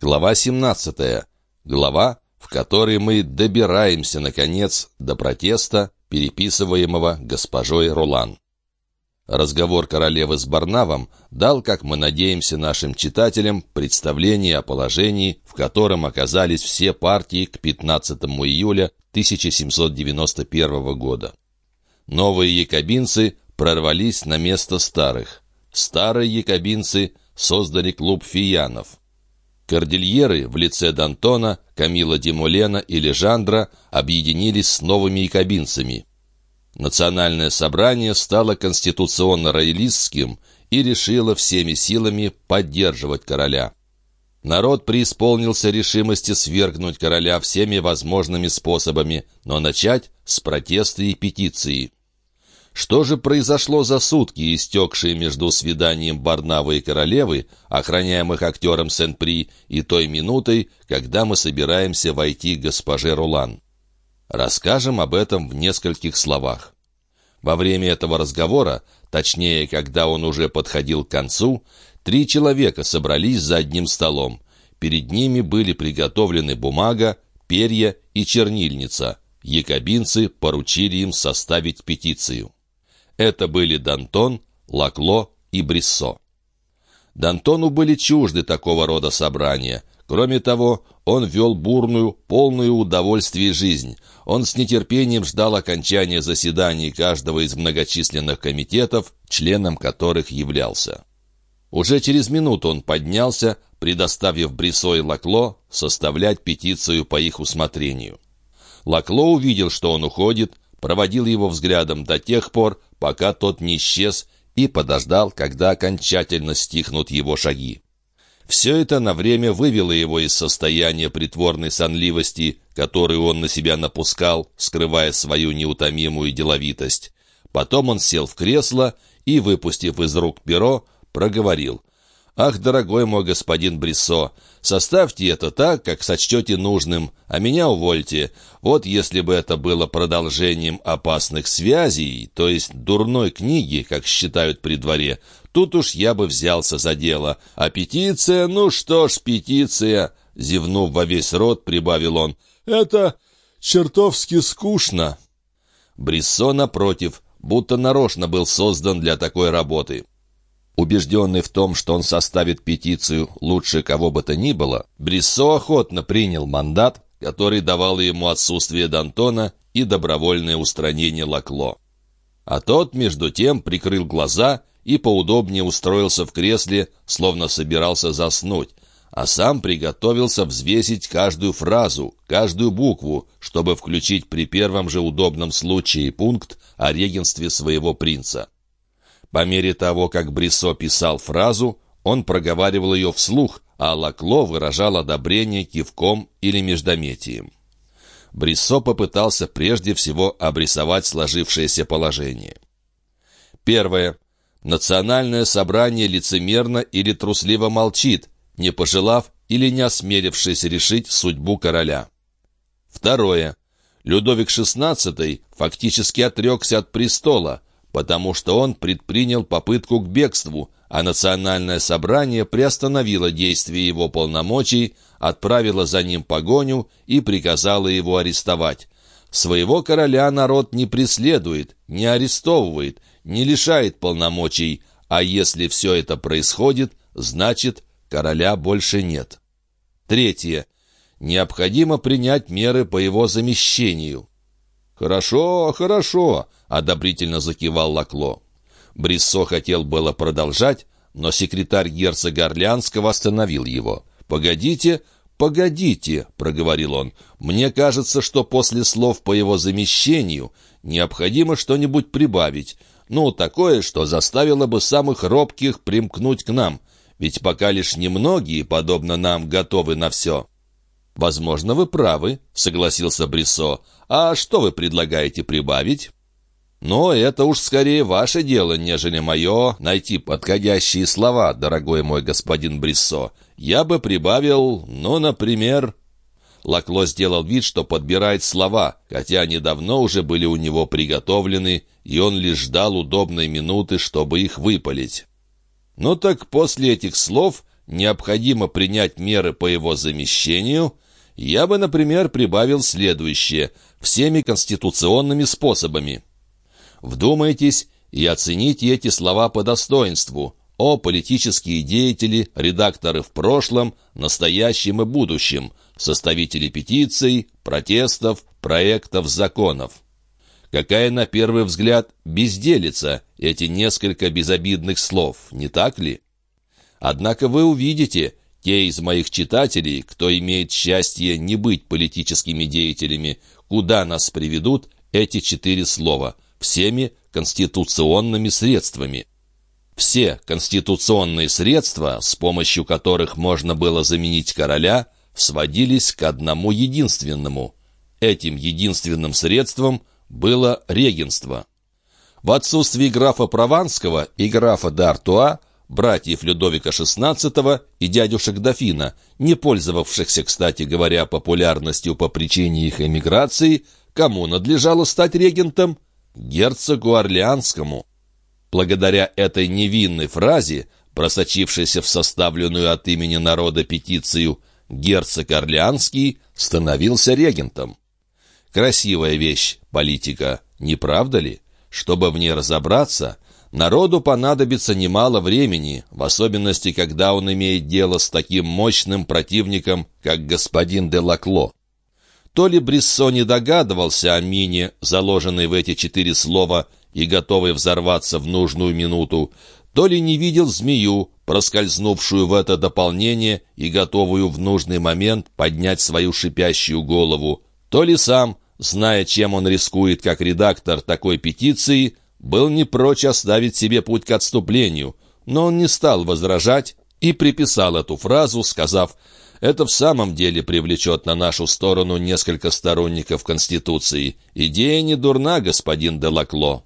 Глава 17. Глава, в которой мы добираемся, наконец, до протеста, переписываемого госпожой Рулан. Разговор королевы с Барнавом дал, как мы надеемся нашим читателям, представление о положении, в котором оказались все партии к 15 июля 1791 года. Новые якобинцы прорвались на место старых. Старые якобинцы создали клуб фиянов. Кордильеры в лице Д'Антона, Камила Демулена и Лежандра объединились с новыми якобинцами. Национальное собрание стало конституционно-роялистским и решило всеми силами поддерживать короля. Народ преисполнился решимости свергнуть короля всеми возможными способами, но начать с протеста и петиции. Что же произошло за сутки, истекшие между свиданием Барнавы и королевы, охраняемых актером Сен-При, и той минутой, когда мы собираемся войти к госпоже Рулан? Расскажем об этом в нескольких словах. Во время этого разговора, точнее, когда он уже подходил к концу, три человека собрались за одним столом. Перед ними были приготовлены бумага, перья и чернильница. Якобинцы поручили им составить петицию. Это были Дантон, Лакло и Бриссо. Дантону были чужды такого рода собрания. Кроме того, он вел бурную, полную удовольствий жизнь. Он с нетерпением ждал окончания заседаний каждого из многочисленных комитетов, членом которых являлся. Уже через минуту он поднялся, предоставив Брисо и Лакло составлять петицию по их усмотрению. Лакло увидел, что он уходит, проводил его взглядом до тех пор, пока тот не исчез, и подождал, когда окончательно стихнут его шаги. Все это на время вывело его из состояния притворной сонливости, которую он на себя напускал, скрывая свою неутомимую деловитость. Потом он сел в кресло и, выпустив из рук перо, проговорил. «Ах, дорогой мой господин Бриссо, составьте это так, как сочтете нужным, а меня увольте. Вот если бы это было продолжением опасных связей, то есть дурной книги, как считают при дворе, тут уж я бы взялся за дело. А петиция, ну что ж, петиция!» Зевнув во весь рот, прибавил он. «Это чертовски скучно!» Бриссо, напротив, будто нарочно был создан для такой работы. Убежденный в том, что он составит петицию лучше кого бы то ни было, Бриссо охотно принял мандат, который давал ему отсутствие Д'Антона и добровольное устранение Лакло. А тот, между тем, прикрыл глаза и поудобнее устроился в кресле, словно собирался заснуть, а сам приготовился взвесить каждую фразу, каждую букву, чтобы включить при первом же удобном случае пункт о регенстве своего принца. По мере того, как Брисо писал фразу, он проговаривал ее вслух, а Лакло выражал одобрение кивком или междометием. Бриссо попытался прежде всего обрисовать сложившееся положение. Первое. Национальное собрание лицемерно или трусливо молчит, не пожелав или не осмелившись решить судьбу короля. Второе. Людовик XVI фактически отрекся от престола, потому что он предпринял попытку к бегству, а национальное собрание приостановило действие его полномочий, отправило за ним погоню и приказало его арестовать. Своего короля народ не преследует, не арестовывает, не лишает полномочий, а если все это происходит, значит, короля больше нет. Третье. Необходимо принять меры по его замещению. «Хорошо, хорошо», — одобрительно закивал Лакло. Бриссо хотел было продолжать, но секретарь герцога Орлеанского остановил его. «Погодите, погодите», — проговорил он. «Мне кажется, что после слов по его замещению необходимо что-нибудь прибавить. Ну, такое, что заставило бы самых робких примкнуть к нам. Ведь пока лишь немногие, подобно нам, готовы на все». «Возможно, вы правы», — согласился Бриссо. «А что вы предлагаете прибавить?» «Но это уж скорее ваше дело, нежели мое, найти подходящие слова, дорогой мой господин Бриссо. Я бы прибавил, ну, например...» Лакло сделал вид, что подбирает слова, хотя они давно уже были у него приготовлены, и он лишь ждал удобной минуты, чтобы их выпалить. «Ну так после этих слов необходимо принять меры по его замещению, я бы, например, прибавил следующее – всеми конституционными способами. Вдумайтесь и оцените эти слова по достоинству. О политические деятели, редакторы в прошлом, настоящем и будущем, составители петиций, протестов, проектов, законов. Какая, на первый взгляд, безделица эти несколько безобидных слов, не так ли? Однако вы увидите, те из моих читателей, кто имеет счастье не быть политическими деятелями, куда нас приведут эти четыре слова всеми конституционными средствами. Все конституционные средства, с помощью которых можно было заменить короля, сводились к одному единственному. Этим единственным средством было регенство. В отсутствии графа Прованского и графа д'Артуа, братьев Людовика XVI и дядюшек дофина, не пользовавшихся, кстати говоря, популярностью по причине их эмиграции, кому надлежало стать регентом? Герцогу Орлеанскому. Благодаря этой невинной фразе, просочившейся в составленную от имени народа петицию, герцог Орлеанский становился регентом. Красивая вещь, политика, не правда ли? Чтобы в ней разобраться, народу понадобится немало времени, в особенности, когда он имеет дело с таким мощным противником, как господин де Лакло. То ли Бриссо не догадывался о мине, заложенной в эти четыре слова и готовой взорваться в нужную минуту, то ли не видел змею, проскользнувшую в это дополнение и готовую в нужный момент поднять свою шипящую голову, то ли сам, зная, чем он рискует как редактор такой петиции, был не прочь оставить себе путь к отступлению, но он не стал возражать и приписал эту фразу, сказав «Это в самом деле привлечет на нашу сторону несколько сторонников Конституции. Идея не дурна, господин Делакло».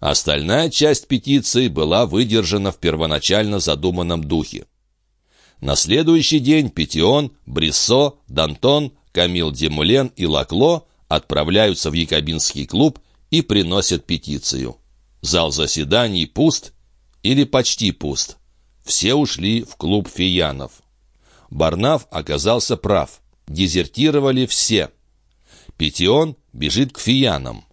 Остальная часть петиции была выдержана в первоначально задуманном духе. На следующий день Петион, Бриссо, Дантон, Камил Демулен и Лакло отправляются в Якобинский клуб и приносят петицию. Зал заседаний пуст или почти пуст. Все ушли в клуб фиянов. Барнав оказался прав. Дезертировали все. Петион бежит к фиянам.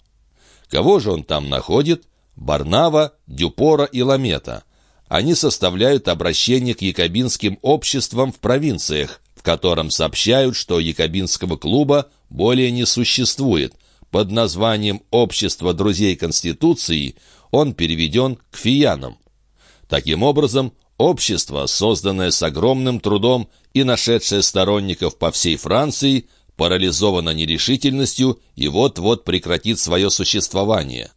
Кого же он там находит? Барнава, Дюпора и Ламета. Они составляют обращение к якобинским обществам в провинциях, в котором сообщают, что якобинского клуба более не существует. Под названием «Общество друзей Конституции» он переведен к фиянам. Таким образом, общество, созданное с огромным трудом и нашедшее сторонников по всей Франции, парализовано нерешительностью и вот-вот прекратит свое существование.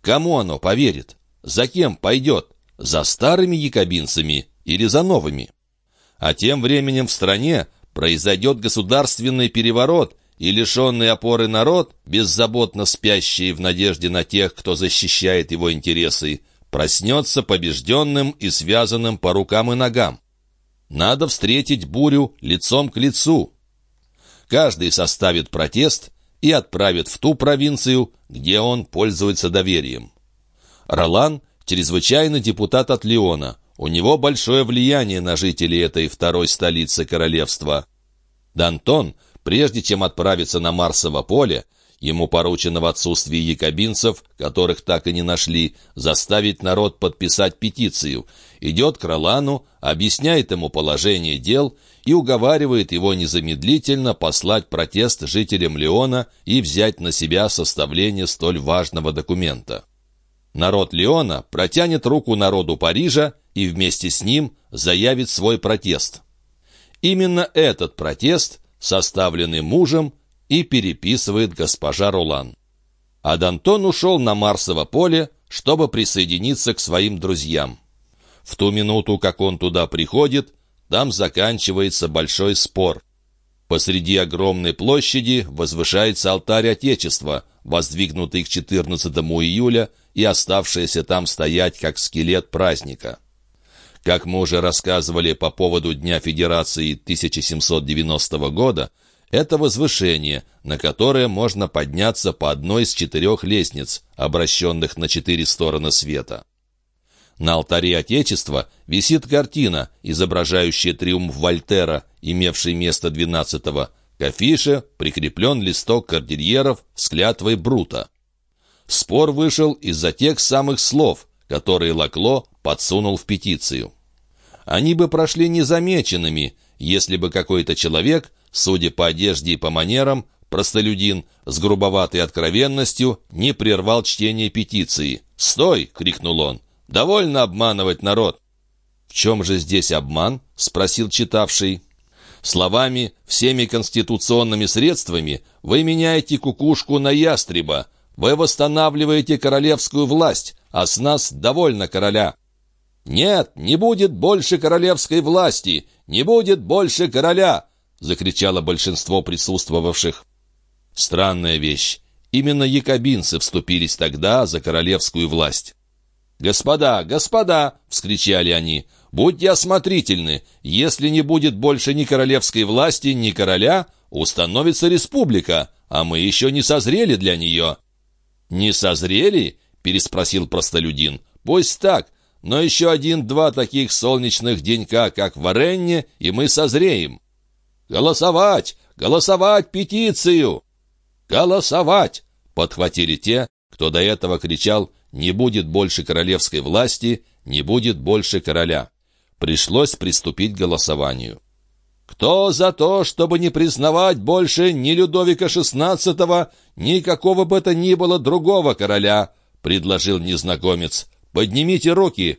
Кому оно поверит? За кем пойдет? За старыми якобинцами или за новыми? А тем временем в стране произойдет государственный переворот, и лишенный опоры народ, беззаботно спящий в надежде на тех, кто защищает его интересы, проснется побежденным и связанным по рукам и ногам. Надо встретить бурю лицом к лицу. Каждый составит протест и отправит в ту провинцию, где он пользуется доверием. Ролан – чрезвычайный депутат от Леона. У него большое влияние на жителей этой второй столицы королевства. Дантон, прежде чем отправиться на Марсово поле, ему поручено в отсутствии якобинцев, которых так и не нашли, заставить народ подписать петицию, идет к Ролану, объясняет ему положение дел и уговаривает его незамедлительно послать протест жителям Леона и взять на себя составление столь важного документа. Народ Леона протянет руку народу Парижа и вместе с ним заявит свой протест. Именно этот протест, составленный мужем, и переписывает госпожа Рулан. А Д'Антон ушел на Марсово поле, чтобы присоединиться к своим друзьям. В ту минуту, как он туда приходит, там заканчивается большой спор. Посреди огромной площади возвышается алтарь Отечества, воздвигнутый к 14 июля и оставшийся там стоять как скелет праздника. Как мы уже рассказывали по поводу Дня Федерации 1790 года, это возвышение, на которое можно подняться по одной из четырех лестниц, обращенных на четыре стороны света. На алтаре Отечества висит картина, изображающая триумф Вольтера, имевший место 12-го. К афише прикреплен листок кордильеров с клятвой Брута. Спор вышел из-за тех самых слов, которые Лакло подсунул в петицию. Они бы прошли незамеченными, если бы какой-то человек, судя по одежде и по манерам, простолюдин, с грубоватой откровенностью, не прервал чтение петиции. «Стой!» — крикнул он. «Довольно обманывать народ!» «В чем же здесь обман?» — спросил читавший. «Словами, всеми конституционными средствами вы меняете кукушку на ястреба. Вы восстанавливаете королевскую власть, а с нас довольно короля». «Нет, не будет больше королевской власти! Не будет больше короля!» — закричало большинство присутствовавших. Странная вещь. Именно якобинцы вступились тогда за королевскую власть. «Господа, господа!» — вскричали они. «Будьте осмотрительны. Если не будет больше ни королевской власти, ни короля, установится республика, а мы еще не созрели для нее». «Не созрели?» — переспросил простолюдин. «Пусть так, но еще один-два таких солнечных денька, как в Варенне, и мы созреем». «Голосовать! Голосовать петицию!» «Голосовать!» — подхватили те, кто до этого кричал «Не будет больше королевской власти, не будет больше короля». Пришлось приступить к голосованию. «Кто за то, чтобы не признавать больше ни Людовика XVI, ни какого бы то ни было другого короля?» — предложил незнакомец. «Поднимите руки!»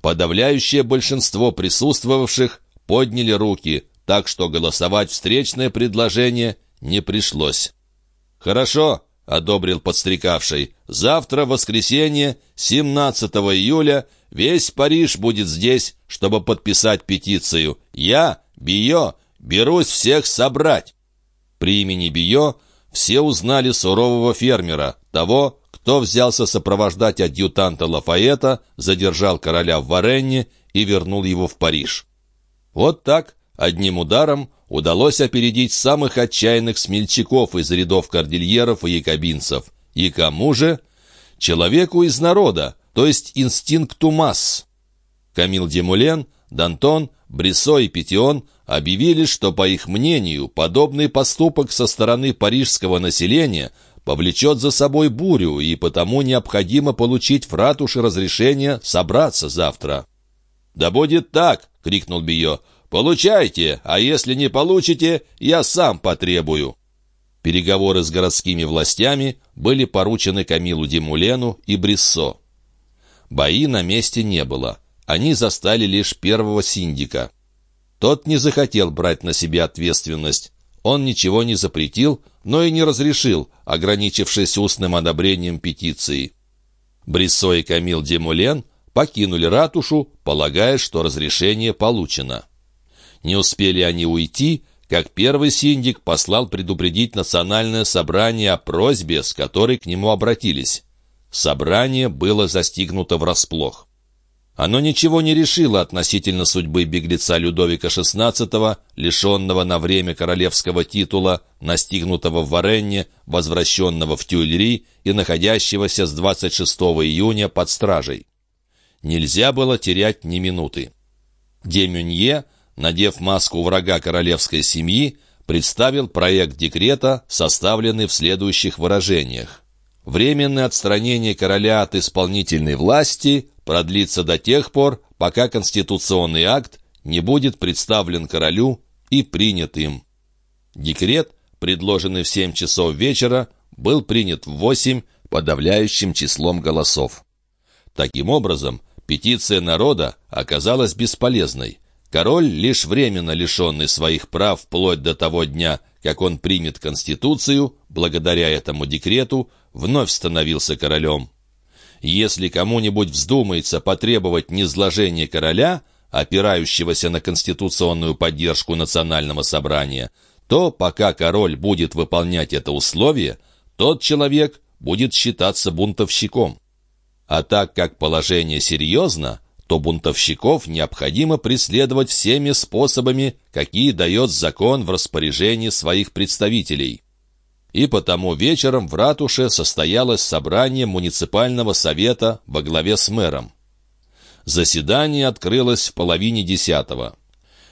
Подавляющее большинство присутствовавших подняли руки, так что голосовать встречное предложение не пришлось. «Хорошо», — одобрил подстрекавший. «Завтра, воскресенье, 17 июля, весь Париж будет здесь, чтобы подписать петицию. Я, Био, берусь всех собрать». При имени Био все узнали сурового фермера, того, кто взялся сопровождать адъютанта Лафаэта, задержал короля в Варенне и вернул его в Париж. Вот так, одним ударом, удалось опередить самых отчаянных смельчаков из рядов кордильеров и якобинцев. И кому же? Человеку из народа, то есть инстинкту масс. Камил Демулен, Дантон, Брессо и Петион объявили, что, по их мнению, подобный поступок со стороны парижского населения повлечет за собой бурю, и потому необходимо получить в ратуше разрешение собраться завтра. «Да будет так!» — крикнул Био. «Получайте, а если не получите, я сам потребую». Переговоры с городскими властями были поручены Камилу Демулену и Бриссо. Бои на месте не было. Они застали лишь первого синдика. Тот не захотел брать на себя ответственность. Он ничего не запретил, но и не разрешил, ограничившись устным одобрением петиции. Бриссо и Камил Демулен покинули ратушу, полагая, что разрешение получено. Не успели они уйти, как первый синдик послал предупредить национальное собрание о просьбе, с которой к нему обратились. Собрание было застигнуто врасплох. Оно ничего не решило относительно судьбы беглеца Людовика XVI, лишенного на время королевского титула, настигнутого в Варенне, возвращенного в Тюильри и находящегося с 26 июня под стражей. Нельзя было терять ни минуты. Демюнье надев маску врага королевской семьи, представил проект декрета, составленный в следующих выражениях. Временное отстранение короля от исполнительной власти продлится до тех пор, пока конституционный акт не будет представлен королю и принят им. Декрет, предложенный в 7 часов вечера, был принят в 8 подавляющим числом голосов. Таким образом, петиция народа оказалась бесполезной. Король, лишь временно лишенный своих прав вплоть до того дня, как он примет Конституцию, благодаря этому декрету, вновь становился королем. Если кому-нибудь вздумается потребовать низложения короля, опирающегося на конституционную поддержку национального собрания, то пока король будет выполнять это условие, тот человек будет считаться бунтовщиком. А так как положение серьезно, то бунтовщиков необходимо преследовать всеми способами, какие дает закон в распоряжении своих представителей. И потому вечером в ратуше состоялось собрание муниципального совета во главе с мэром. Заседание открылось в половине десятого.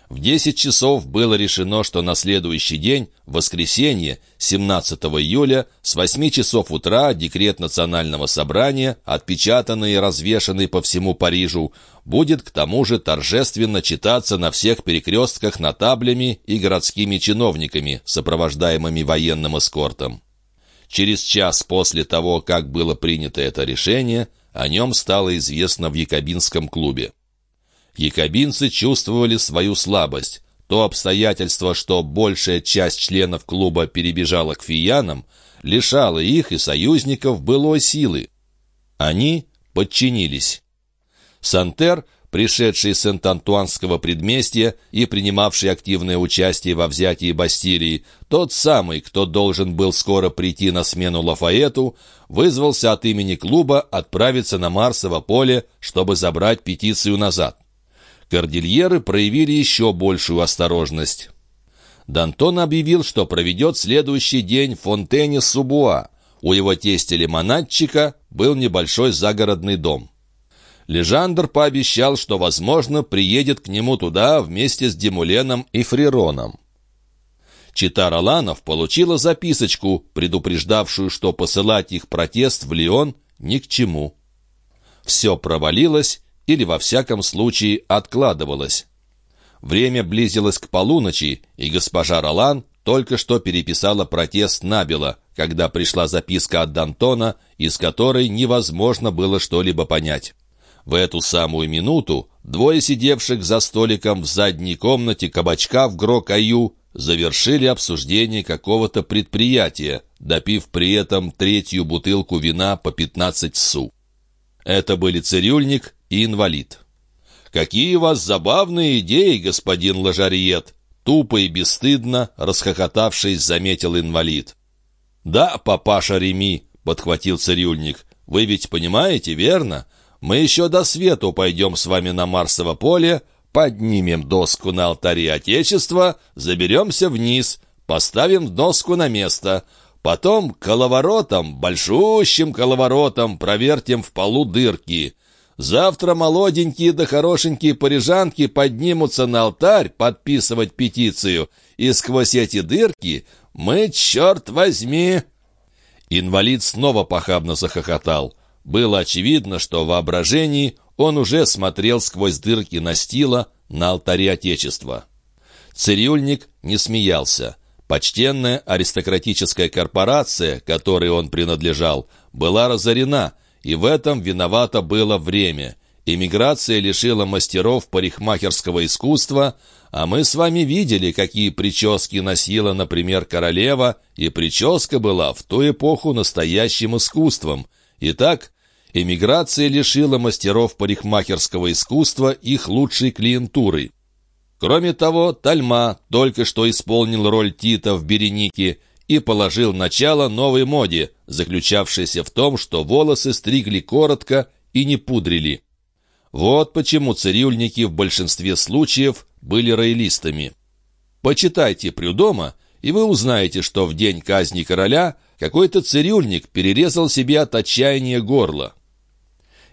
В 10 часов было решено, что на следующий день, воскресенье, 17 июля, с 8 часов утра декрет Национального собрания, отпечатанный и развешанный по всему Парижу, будет к тому же торжественно читаться на всех перекрестках нотаблями и городскими чиновниками, сопровождаемыми военным эскортом. Через час после того, как было принято это решение, о нем стало известно в Якобинском клубе. Якобинцы чувствовали свою слабость. То обстоятельство, что большая часть членов клуба перебежала к фиянам, лишало их и союзников былой силы. Они подчинились. Сантер, пришедший с Сент-Антуанского предместья и принимавший активное участие во взятии Бастилии, тот самый, кто должен был скоро прийти на смену Лафаэту, вызвался от имени клуба отправиться на Марсово поле, чтобы забрать петицию назад. Кордильеры проявили еще большую осторожность. Д'Антон объявил, что проведет следующий день в фонтене Субуа. У его тестя-лимонадчика был небольшой загородный дом. Лежандр пообещал, что, возможно, приедет к нему туда вместе с Демуленом и Фрироном. Чита Роланов получила записочку, предупреждавшую, что посылать их протест в Лион ни к чему. Все провалилось, или, во всяком случае, откладывалось. Время близилось к полуночи, и госпожа Ролан только что переписала протест Набила, когда пришла записка от Д'Антона, из которой невозможно было что-либо понять. В эту самую минуту двое сидевших за столиком в задней комнате кабачка в Грокаю завершили обсуждение какого-то предприятия, допив при этом третью бутылку вина по 15 су. Это были цирюльник и инвалид. «Какие у вас забавные идеи, господин Лажариет!» Тупо и бесстыдно, расхохотавшись, заметил инвалид. «Да, папаша Реми», — подхватил цирюльник, — «вы ведь понимаете, верно? Мы еще до свету пойдем с вами на Марсово поле, поднимем доску на алтаре Отечества, заберемся вниз, поставим доску на место». Потом коловоротом, большущим коловоротом провертим в полу дырки. Завтра молоденькие да хорошенькие парижанки поднимутся на алтарь подписывать петицию, и сквозь эти дырки мы, черт возьми...» Инвалид снова похабно захохотал. Было очевидно, что в воображении он уже смотрел сквозь дырки настила на алтаре Отечества. Цирюльник не смеялся. Почтенная аристократическая корпорация, которой он принадлежал, была разорена — и в этом виновато было время. Эмиграция лишила мастеров парикмахерского искусства, а мы с вами видели, какие прически носила, например, королева, и прическа была в ту эпоху настоящим искусством. Итак, эмиграция лишила мастеров парикмахерского искусства их лучшей клиентуры. Кроме того, Тальма только что исполнил роль Тита в «Беренике», и положил начало новой моде, заключавшейся в том, что волосы стригли коротко и не пудрили. Вот почему цирюльники в большинстве случаев были роялистами. Почитайте Прюдома, и вы узнаете, что в день казни короля какой-то цирюльник перерезал себе от отчаяния горло.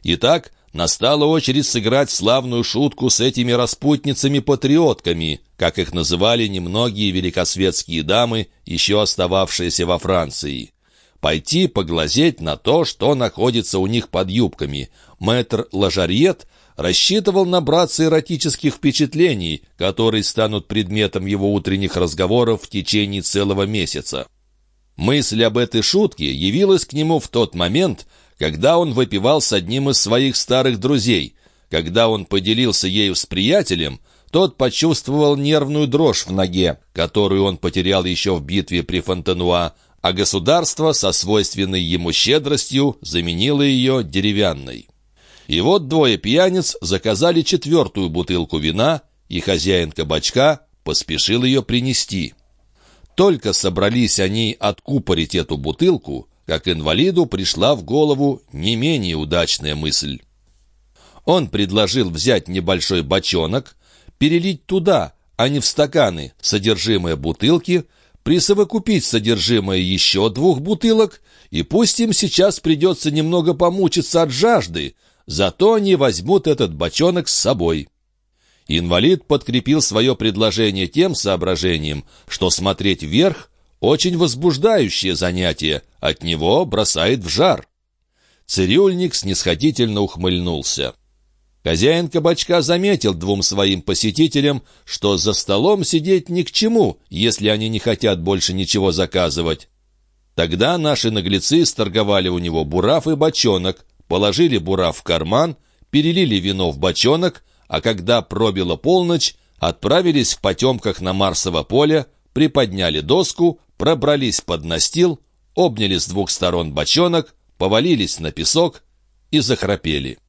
Итак, Настала очередь сыграть славную шутку с этими распутницами-патриотками, как их называли немногие великосветские дамы, еще остававшиеся во Франции. Пойти поглазеть на то, что находится у них под юбками. Мэтр Лажарьет рассчитывал набраться эротических впечатлений, которые станут предметом его утренних разговоров в течение целого месяца. Мысль об этой шутке явилась к нему в тот момент, когда он выпивал с одним из своих старых друзей. Когда он поделился ею с приятелем, тот почувствовал нервную дрожь в ноге, которую он потерял еще в битве при Фонтенуа, а государство со свойственной ему щедростью заменило ее деревянной. И вот двое пьяниц заказали четвертую бутылку вина, и хозяин кабачка поспешил ее принести. Только собрались они откупорить эту бутылку, как инвалиду пришла в голову не менее удачная мысль. Он предложил взять небольшой бочонок, перелить туда, а не в стаканы, содержимое бутылки, присовокупить содержимое еще двух бутылок, и пусть им сейчас придется немного помучиться от жажды, зато они возьмут этот бочонок с собой». Инвалид подкрепил свое предложение тем соображением, что смотреть вверх — очень возбуждающее занятие, от него бросает в жар. Цирюльник снисходительно ухмыльнулся. Хозяин кабачка заметил двум своим посетителям, что за столом сидеть ни к чему, если они не хотят больше ничего заказывать. Тогда наши наглецы сторговали у него бурав и бочонок, положили бурав в карман, перелили вино в бочонок, а когда пробила полночь, отправились в потемках на Марсово поле, приподняли доску, пробрались под настил, обняли с двух сторон бочонок, повалились на песок и захрапели.